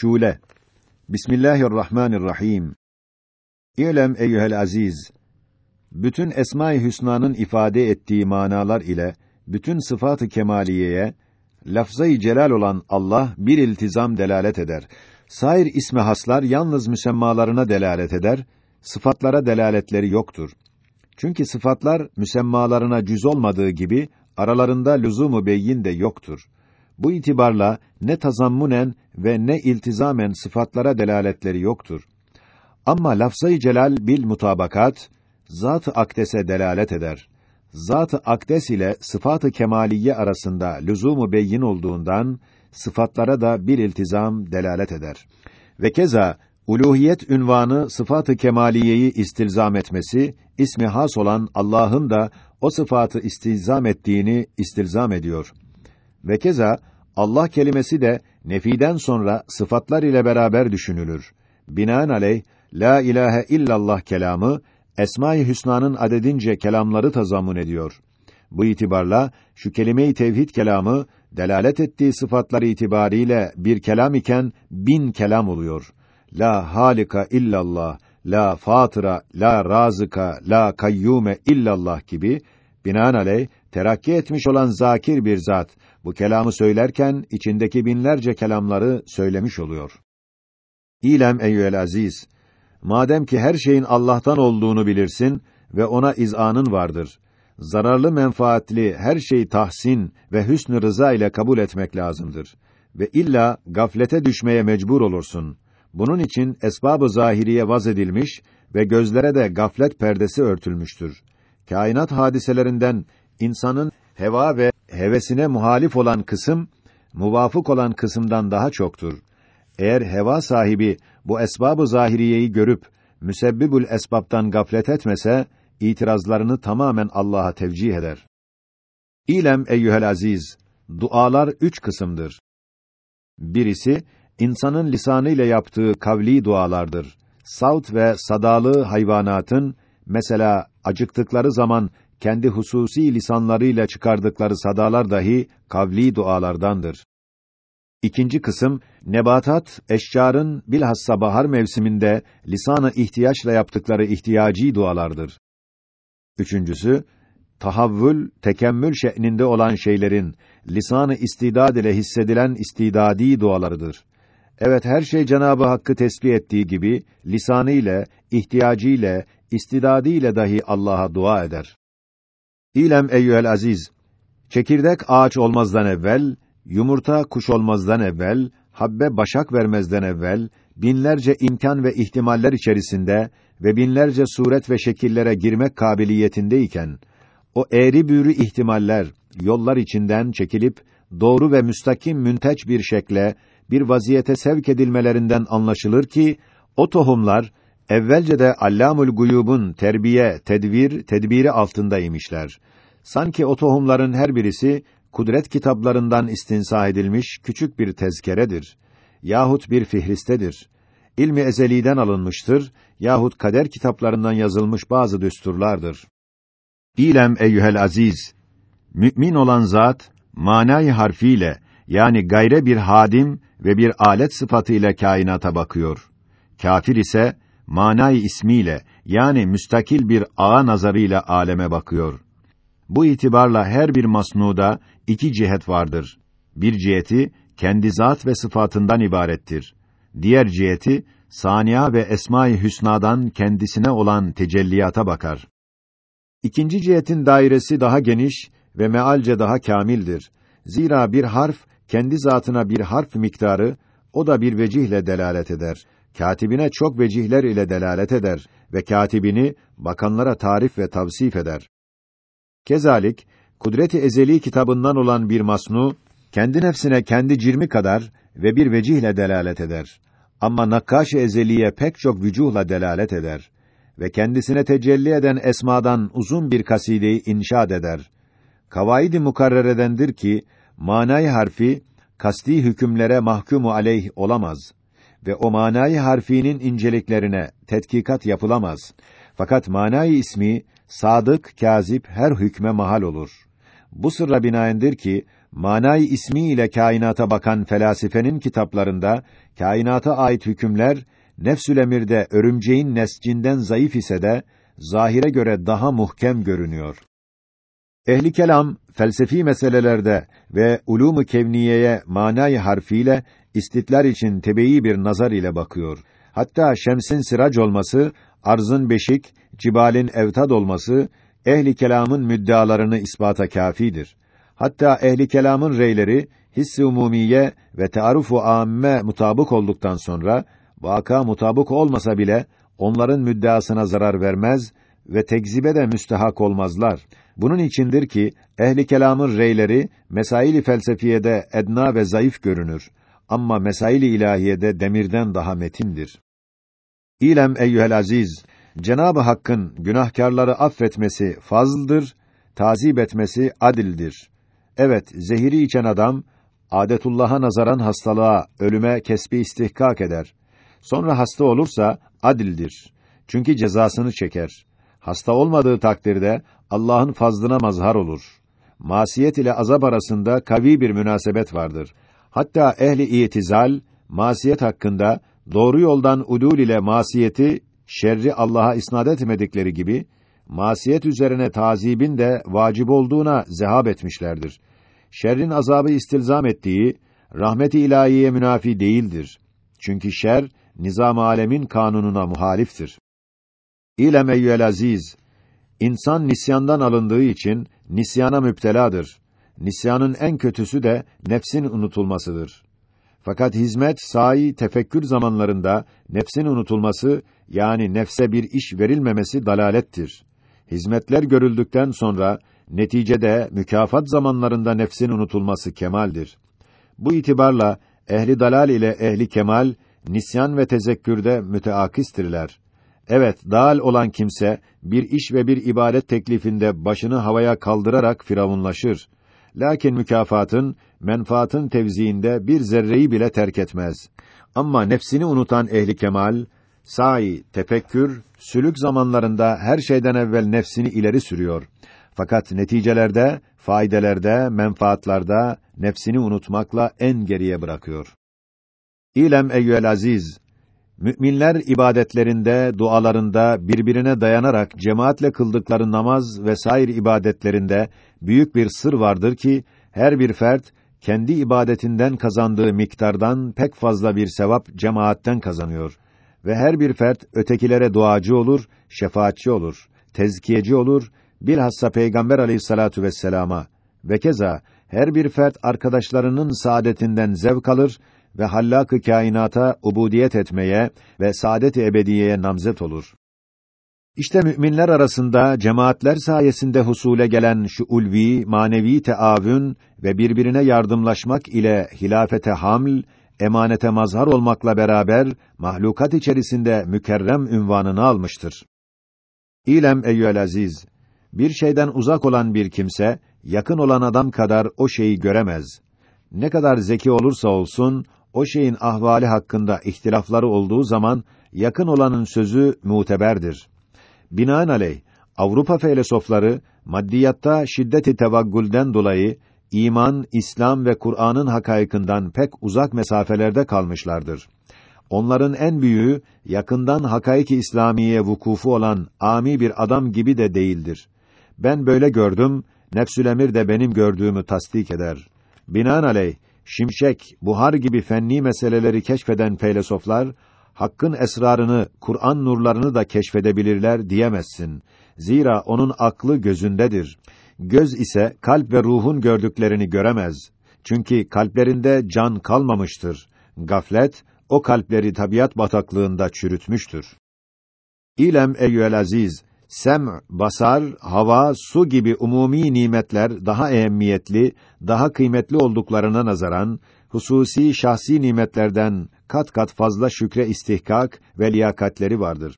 Şule Bismillahirrahmanirrahim İ'lem eyyuhel aziz bütün Esma-i Hüsna'nın ifade ettiği manalar ile bütün sıfat-ı kemaliyeye lafzayı celal olan Allah bir iltizam delalet eder. Sair ismi haslar yalnız müsemmalarına delalet eder, sıfatlara delaletleri yoktur. Çünkü sıfatlar müsemmalarına cüz olmadığı gibi aralarında lüzumu beyin de yoktur. Bu itibarla ne tazammunen ve ne iltizamen sıfatlara delaletleri yoktur. Ama lafzayı celal bil mutabakat zat-ı akdese delalet eder. Zat-ı akdes ile sıfat-ı kemaliye arasında lüzumu beyin olduğundan sıfatlara da bir iltizam delalet eder. Ve keza uluhiyet ünvanı sıfat-ı kemaliyeyi istilzam etmesi, ismi has olan Allah'ın da o sıfatı istilzam ettiğini istilzam ediyor. Ve keza Allah kelimesi de nefiden sonra sıfatlar ile beraber düşünülür. Binaenaleyh la ilahe illallah kelamı Esma-i Hüsna'nın adedince kelamları tazammun ediyor. Bu itibarla şu kelime-i tevhid kelamı delalet ettiği sıfatlar itibariyle bir kelam iken bin kelam oluyor. La halika illallah, la fatıra, la razıka, la kayyume illallah gibi binaenaleyh terakki etmiş olan zakir bir zat bu kelamı söylerken içindeki binlerce kelamları söylemiş oluyor. İlem eyyüel aziz, madem ki her şeyin Allah'tan olduğunu bilirsin ve ona izanın vardır. Zararlı menfaatli her şeyi tahsin ve hüsnü rıza ile kabul etmek lazımdır. Ve illa gaflete düşmeye mecbur olursun. Bunun için esbab-ı zahiriye vaz edilmiş ve gözlere de gaflet perdesi örtülmüştür. Kainat hadiselerinden insanın heva ve hevesine muhalif olan kısım, muvafık olan kısımdan daha çoktur. Eğer heva sahibi bu esbab-ı zahiriyeyi görüp müsebbibül esbabtan gaflet etmese, itirazlarını tamamen Allah'a tevcih eder. İlem eyyuhel aziz, dualar üç kısımdır. Birisi, insanın lisanı ile yaptığı kavli dualardır. Savt ve sadalı hayvanatın, mesela acıktıkları zaman kendi hususi lisanlarıyla çıkardıkları sadalar dahi kavli dualardandır. İkinci kısım nebatat eşcarın bilhassa bahar mevsiminde lisanı ihtiyaçla yaptıkları ihtiyaci dualardır. Üçüncüsü tahavvül, tekemmül şe'ninde olan şeylerin lisanı istidad ile hissedilen istidadi dualarıdır. Evet her şey Cenabı Hakk'ı tesbih ettiği gibi lisanı ile, ihtiyacı ile, istidadi ile dahi Allah'a dua eder. İlem eyyühel aziz, çekirdek ağaç olmazdan evvel, yumurta kuş olmazdan evvel, habbe başak vermezden evvel, binlerce imkan ve ihtimaller içerisinde ve binlerce suret ve şekillere girmek kabiliyetindeyken, o eğri büğrü ihtimaller, yollar içinden çekilip, doğru ve müstakim münteç bir şekle, bir vaziyete sevk edilmelerinden anlaşılır ki, o tohumlar, evvelce de Allamul Guyub'un terbiye, tedvir, tedbiri altında imişler. Sanki o tohumların her birisi kudret kitaplarından istinsa edilmiş küçük bir tezkeredir yahut bir fihristedir. İlmi ezeliden alınmıştır yahut kader kitaplarından yazılmış bazı düsturlardır. İlem eyyuhel aziz, mümin olan zat manayı harfiyle yani gayre bir hadim ve bir alet sıfatıyla kainata bakıyor. Kafir ise manayı ismiyle yani müstakil bir ağa nazarıyla aleme bakıyor. Bu itibarla her bir masnuda iki cihet vardır. Bir ciheti kendi zat ve sıfatından ibarettir. Diğer ciheti saniya ve esma-i hüsnadan kendisine olan tecelliyata bakar. İkinci cihetin dairesi daha geniş ve mealce daha kamildir. Zira bir harf kendi zatına bir harf miktarı o da bir vecihle delalet eder. Katibine çok vecihler ile delalet eder ve katibini bakanlara tarif ve tavsif eder. Kezalik Kudret-i Ezeli kitabından olan bir masnu kendi nefsine kendi cirmi kadar ve bir vecihle delalet eder. Ama Nakkaş-ı Ezeliye pek çok vücuhla delalet eder ve kendisine tecelli eden esmadan uzun bir kasideyi inşaat eder. Kavaid-i mukarreredendir ki manay harfi kasti hükümlere mahkumu aleyh olamaz ve o manayı harfinin inceliklerine tetkikat yapılamaz. Fakat manayı ismi sadık, kazip her hükme mahal olur. Bu sırra binaendir ki manay ismi ile kainata bakan felasifenin kitaplarında kainata ait hükümler nefsül emirde örümceğin nescinden zayıf ise de zahire göre daha muhkem görünüyor. Ehli kelam felsefi meselelerde ve ulûmu kevniyeye manay harfiyle istitlar için tebeyi bir nazar ile bakıyor. Hatta şemsin sırac olması, arzın beşik, cibalin evtad olması ehli kelamın müddealarını ispata kafidir. Hatta ehli kelamın reyleri hiss-i umumiye ve taarruf-u âmme mutabık olduktan sonra vaka mutabık olmasa bile onların müddeasına zarar vermez ve tekzibe de müstehak olmazlar. Bunun içindir ki ehli kelamın reyleri mesail-i felsefiyede edna ve zayıf görünür ama mesail-i ilahiyede demirden daha metindir. İlem eyyuhel aziz, Cenab-ı Hakk'ın günahkarları affetmesi fazldır, tazip etmesi adildir. Evet, zehiri içen adam adetullah'a nazaran hastalığa, ölüme kesbi istihkak eder. Sonra hasta olursa adildir. Çünkü cezasını çeker. Hasta olmadığı takdirde Allah'ın fazlına mazhar olur. Masiyet ile azap arasında kavi bir münasebet vardır. Hatta ehli itizal masiyet hakkında doğru yoldan udul ile masiyeti şerri Allah'a isnat etmedikleri gibi masiyet üzerine tazibin de vacip olduğuna zehab etmişlerdir. Şerrin azabı istilzam ettiği rahmeti ilahiye münafi değildir. Çünkü şer nizam alemin kanununa muhaliftir. İlem eyyüel aziz, insan nisyandan alındığı için nisyana müpteladır. Nisyanın en kötüsü de nefsin unutulmasıdır. Fakat hizmet, sahi, tefekkür zamanlarında nefsin unutulması yani nefse bir iş verilmemesi dalalettir. Hizmetler görüldükten sonra neticede mükafat zamanlarında nefsin unutulması kemaldir. Bu itibarla ehli dalal ile ehli kemal nisyan ve tezekkürde müteakistirler. Evet, dal olan kimse bir iş ve bir ibadet teklifinde başını havaya kaldırarak firavunlaşır. Lakin mükafatın, menfaatın tevziinde bir zerreyi bile terk etmez. Ama nefsini unutan ehli kemal, sahi, tefekkür, sülük zamanlarında her şeyden evvel nefsini ileri sürüyor. Fakat neticelerde, faydelerde, menfaatlarda nefsini unutmakla en geriye bırakıyor. İlem eyyüel aziz, müminler ibadetlerinde, dualarında birbirine dayanarak cemaatle kıldıkları namaz ve sair ibadetlerinde büyük bir sır vardır ki her bir fert kendi ibadetinden kazandığı miktardan pek fazla bir sevap cemaatten kazanıyor ve her bir fert ötekilere duacı olur, şefaatçi olur, tezkiyeci olur, bilhassa Peygamber Aleyhissalatu vesselama ve keza her bir fert arkadaşlarının saadetinden zevk alır ve hallak-ı kainata ubudiyet etmeye ve saadet-i ebediyeye namzet olur. İşte müminler arasında cemaatler sayesinde husule gelen şu ulvi, manevi teavün ve birbirine yardımlaşmak ile hilafete haml, emanete mazhar olmakla beraber mahlukat içerisinde mükerrem ünvanını almıştır. İlem eyyüel aziz, bir şeyden uzak olan bir kimse yakın olan adam kadar o şeyi göremez. Ne kadar zeki olursa olsun o şeyin ahvali hakkında ihtilafları olduğu zaman yakın olanın sözü muteberdir. Binaenaleyh Avrupa felsefeleri maddiyatta şiddeti tevaggülden dolayı iman, İslam ve Kur'an'ın hakayıkından pek uzak mesafelerde kalmışlardır. Onların en büyüğü yakından hakayık-ı İslamiye vukufu olan ami bir adam gibi de değildir. Ben böyle gördüm, nefsül emir de benim gördüğümü tasdik eder. Binaenaleyh şimşek, buhar gibi fenni meseleleri keşfeden felsefeler hakkın esrarını, Kur'an nurlarını da keşfedebilirler diyemezsin. Zira onun aklı gözündedir. Göz ise kalp ve ruhun gördüklerini göremez. Çünkü kalplerinde can kalmamıştır. Gaflet o kalpleri tabiat bataklığında çürütmüştür. İlem eyyüel aziz, sem, basar, hava, su gibi umumi nimetler daha ehemmiyetli, daha kıymetli olduklarına nazaran hususi şahsi nimetlerden kat kat fazla şükre istihkak ve liyakatleri vardır.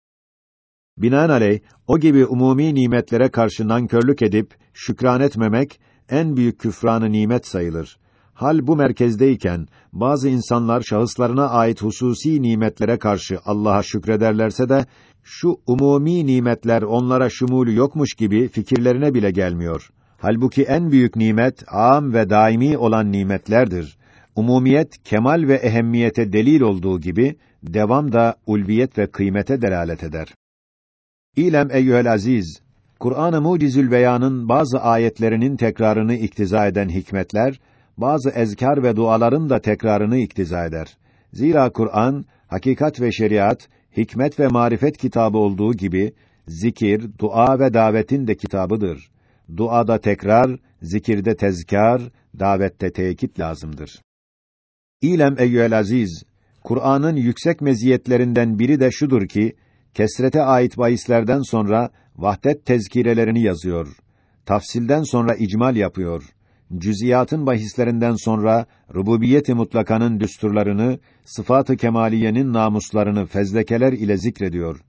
Binaenaleyh o gibi umumi nimetlere karşı nankörlük edip şükran etmemek en büyük küfranı nimet sayılır. Hal bu merkezdeyken bazı insanlar şahıslarına ait hususi nimetlere karşı Allah'a şükrederlerse de şu umumi nimetler onlara şumulü yokmuş gibi fikirlerine bile gelmiyor. Halbuki en büyük nimet, âm ve daimi olan nimetlerdir. Umumiyet, kemal ve ehemmiyete delil olduğu gibi, devam da ulviyet ve kıymete delalet eder. İlem eyyühel aziz, Kur'an-ı Mucizül Beyan'ın bazı ayetlerinin tekrarını iktiza eden hikmetler, bazı ezkar ve duaların da tekrarını iktiza eder. Zira Kur'an, hakikat ve şeriat, hikmet ve marifet kitabı olduğu gibi, zikir, dua ve davetin de kitabıdır. Duada tekrar, zikirde tezkar, davette tekit lazımdır. İlem eyyühel aziz, Kur'an'ın yüksek meziyetlerinden biri de şudur ki, kesrete ait bahislerden sonra vahdet tezkirelerini yazıyor. Tafsilden sonra icmal yapıyor. Cüziyatın bahislerinden sonra rububiyet-i mutlakanın düsturlarını, sıfat-ı kemaliyenin namuslarını fezlekeler ile zikrediyor.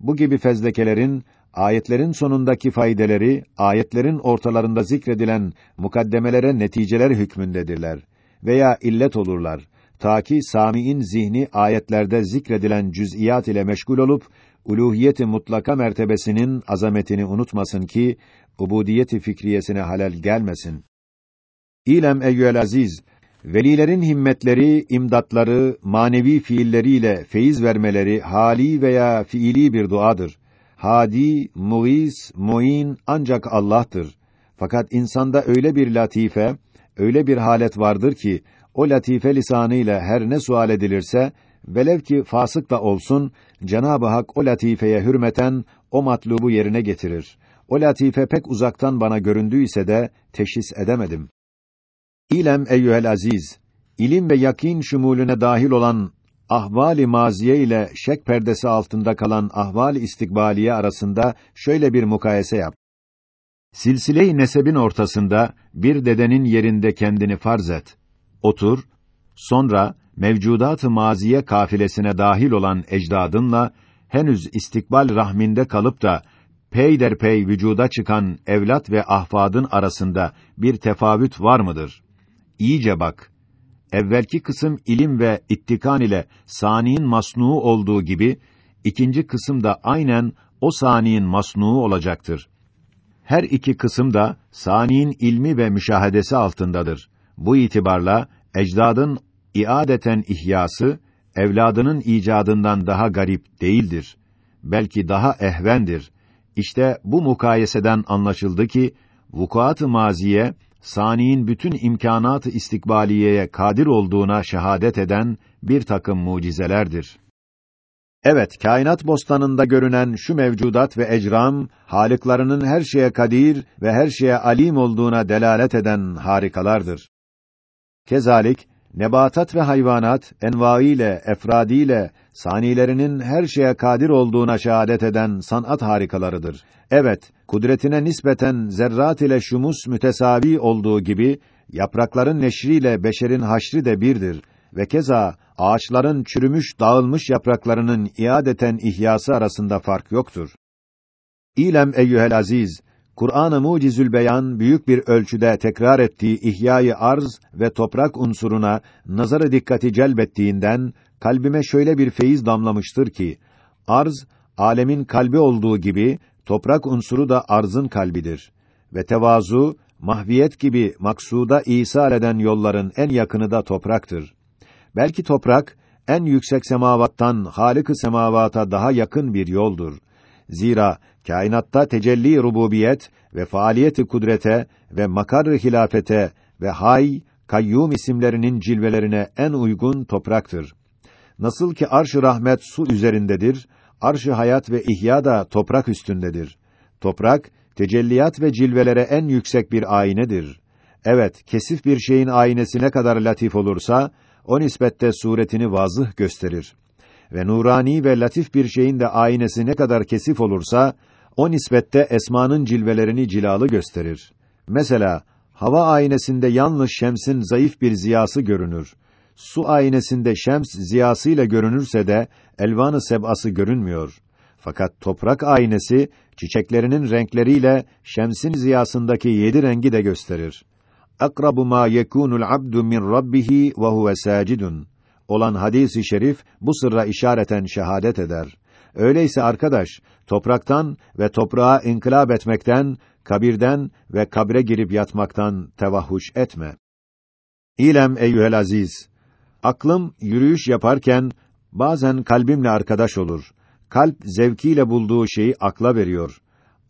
Bu gibi fezlekelerin ayetlerin sonundaki faydeleri ayetlerin ortalarında zikredilen mukaddemelere neticeler hükmündedirler veya illet olurlar. Ta ki samiin zihni ayetlerde zikredilen cüz'iyat ile meşgul olup uluhiyet-i mutlaka mertebesinin azametini unutmasın ki ubudiyet-i fikriyesine halel gelmesin. İlem eyyüel aziz, velilerin himmetleri, imdatları, manevi fiilleriyle feyiz vermeleri hali veya fiili bir duadır. Hadi, muiz, muin ancak Allah'tır. Fakat insanda öyle bir latife, öyle bir halet vardır ki o latife lisanıyla her ne sual edilirse velev ki fasık da olsun Cenab-ı Hak o latifeye hürmeten o matlubu yerine getirir. O latife pek uzaktan bana göründüyse de teşhis edemedim. İlem eyyuhel aziz, ilim ve yakin şumulüne dahil olan ahvali maziye ile şek perdesi altında kalan ahval istikbaliye arasında şöyle bir mukayese yap. Silsile-i nesebin ortasında bir dedenin yerinde kendini farz et. Otur, sonra mevcudat-ı maziye kafilesine dahil olan ecdadınla henüz istikbal rahminde kalıp da peyderpey vücuda çıkan evlat ve ahfadın arasında bir tefavüt var mıdır? İyice bak. Evvelki kısım ilim ve ittikan ile saniin masnuu olduğu gibi ikinci kısım da aynen o saniin masnuu olacaktır. Her iki kısım da saniin ilmi ve müşahedesi altındadır. Bu itibarla ecdadın iadeten ihyası evladının icadından daha garip değildir. Belki daha ehvendir. İşte bu mukayeseden anlaşıldı ki vukuat-ı maziye saniin bütün imkanat-ı istikbaliyeye kadir olduğuna şehadet eden bir takım mucizelerdir. Evet, kainat bostanında görünen şu mevcudat ve ecram, halıklarının her şeye kadir ve her şeye alim olduğuna delalet eden harikalardır. Kezalik, nebatat ve hayvanat, envaiyle, efradiyle, sanilerinin her şeye kadir olduğuna şehadet eden sanat harikalarıdır. Evet, kudretine nispeten zerrat ile şumus mütesavi olduğu gibi, yaprakların neşriyle beşerin haşri de birdir ve keza ağaçların çürümüş, dağılmış yapraklarının iadeten ihyası arasında fark yoktur. İlem eyyuhel aziz, Kur'an-ı Mucizül Beyan büyük bir ölçüde tekrar ettiği ihyayı arz ve toprak unsuruna nazarı dikkati celbettiğinden kalbime şöyle bir feyiz damlamıştır ki arz alemin kalbi olduğu gibi toprak unsuru da arzın kalbidir ve tevazu mahviyet gibi maksuda İsa eden yolların en yakını da topraktır. Belki toprak en yüksek semavattan Halık-ı semavata daha yakın bir yoldur. Zira kainatta tecelli rububiyet ve faaliyeti kudrete ve makar hilafete ve hay, kayyum isimlerinin cilvelerine en uygun topraktır. Nasıl ki arş-ı rahmet su üzerindedir, arş-ı hayat ve ihya da toprak üstündedir. Toprak, tecelliyat ve cilvelere en yüksek bir aynedir. Evet, kesif bir şeyin aynesi ne kadar latif olursa, o nispette suretini vazıh gösterir. Ve nurani ve latif bir şeyin de aynesi ne kadar kesif olursa, o nispette esmanın cilvelerini cilalı gösterir. Mesela, hava aynesinde yalnız şemsin zayıf bir ziyası görünür. Su aynesinde şems ziyasıyla görünürse de elvanı sebası görünmüyor. Fakat toprak aynesi çiçeklerinin renkleriyle şemsin ziyasındaki yedi rengi de gösterir. Akrabu ma yekunul abdu min rabbih ve huve sacidun olan hadisi şerif bu sırra işareten şehadet eder. Öyleyse arkadaş, topraktan ve toprağa inkılap etmekten kabirden ve kabre girip yatmaktan tevahhuş etme. İlem eyyuhel aziz, aklım yürüyüş yaparken bazen kalbimle arkadaş olur. Kalp zevkiyle bulduğu şeyi akla veriyor.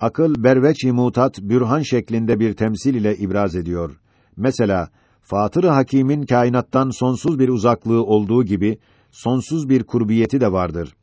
Akıl berveç-i mutat bürhan şeklinde bir temsil ile ibraz ediyor. Mesela Fatır-ı Hakîm'in kainattan sonsuz bir uzaklığı olduğu gibi sonsuz bir kurbiyeti de vardır.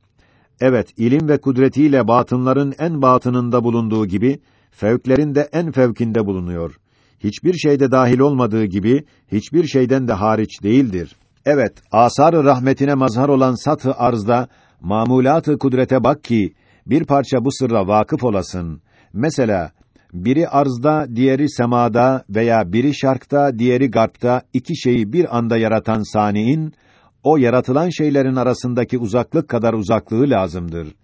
Evet, ilim ve kudretiyle batınların en batınında bulunduğu gibi fevklerin de en fevkinde bulunuyor. Hiçbir şeyde dahil olmadığı gibi hiçbir şeyden de hariç değildir. Evet, asar-ı rahmetine mazhar olan sat-ı arzda mamulat-ı kudrete bak ki bir parça bu sırra vakıf olasın. Mesela biri arzda, diğeri semada veya biri şarkta, diğeri garpta iki şeyi bir anda yaratan saniin o yaratılan şeylerin arasındaki uzaklık kadar uzaklığı lazımdır.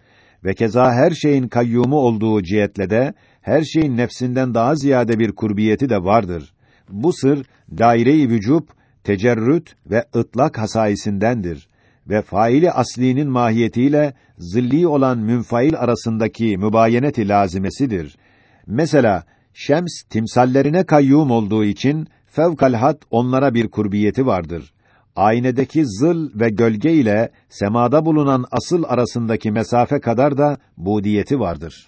Ve keza her şeyin kayyumu olduğu cihetle de her şeyin nefsinden daha ziyade bir kurbiyeti de vardır. Bu sır daire-i vücub, tecerrüt ve ıtlak hasaisindendir ve faili aslinin mahiyetiyle zilli olan münfail arasındaki mübayenet-i lazimesidir. Mesela şems timsallerine kayyum olduğu için fevkalhat onlara bir kurbiyeti vardır. Aynedeki zıl ve gölge ile semada bulunan asıl arasındaki mesafe kadar da budiyeti vardır.